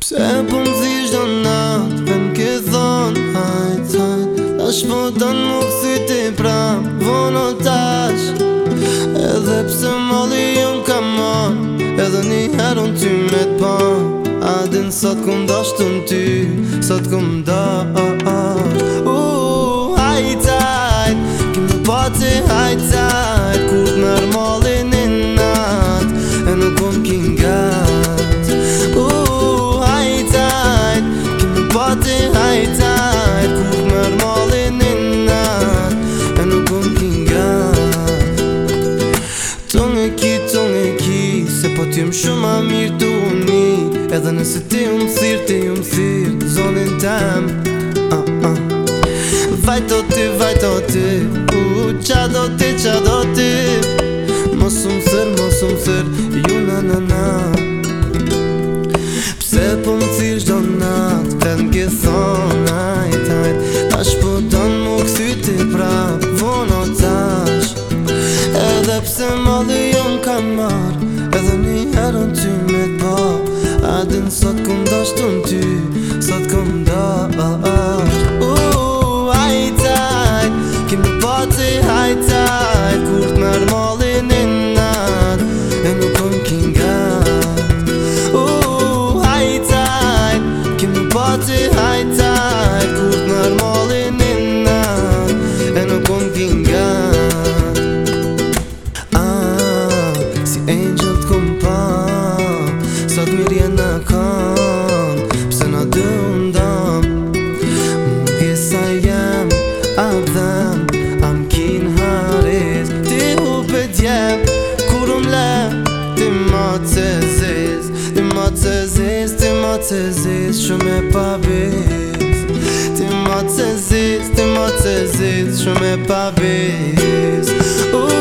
Pse po më zishtë do natë Vem ke thonë hajtë hajtë Ta shpo të në më kësyti pra Vono tash Edhe pse mali jënë ka marë Edhe një herë unë ty me të pa Adin sot këm dashtë në ty Sot këm da Uh, hajtë hajtë Kim në pati hajtë hajtë Kut mërë më mali dhe hajtar Ku të mërë mollin e nat E nuk po më kinga Tungë ki, tungë ki Se po t'ju shumë a mirë t'u një Edhe nëse ti më thirë, ti më thirë Zonin tem uh, uh. Vajto ti, te, ti uh, Qa do ti, qa do ti Mosum sër, mosum sër Ju na na na ty prap Vono tash Edhe pse madhe jon ka marr Edhe një herën ty me pa Adin sot këm dash të në ty Sot këm dash Uuu, uh, hajtaj Kim të patë si hajtaj Kur të mërë malin e nat E nuk këm kin gat Uuu, uh, hajtaj Kim të patë si Sot mirje në kam Pse në dëndam Mungi sa jem Am kin haris Ti u pe djem Kur um le Ti ma të zis Ti ma të zis Ti ma të zis Shume pa bis Ti ma të zis Ti ma të zis Shume pa bis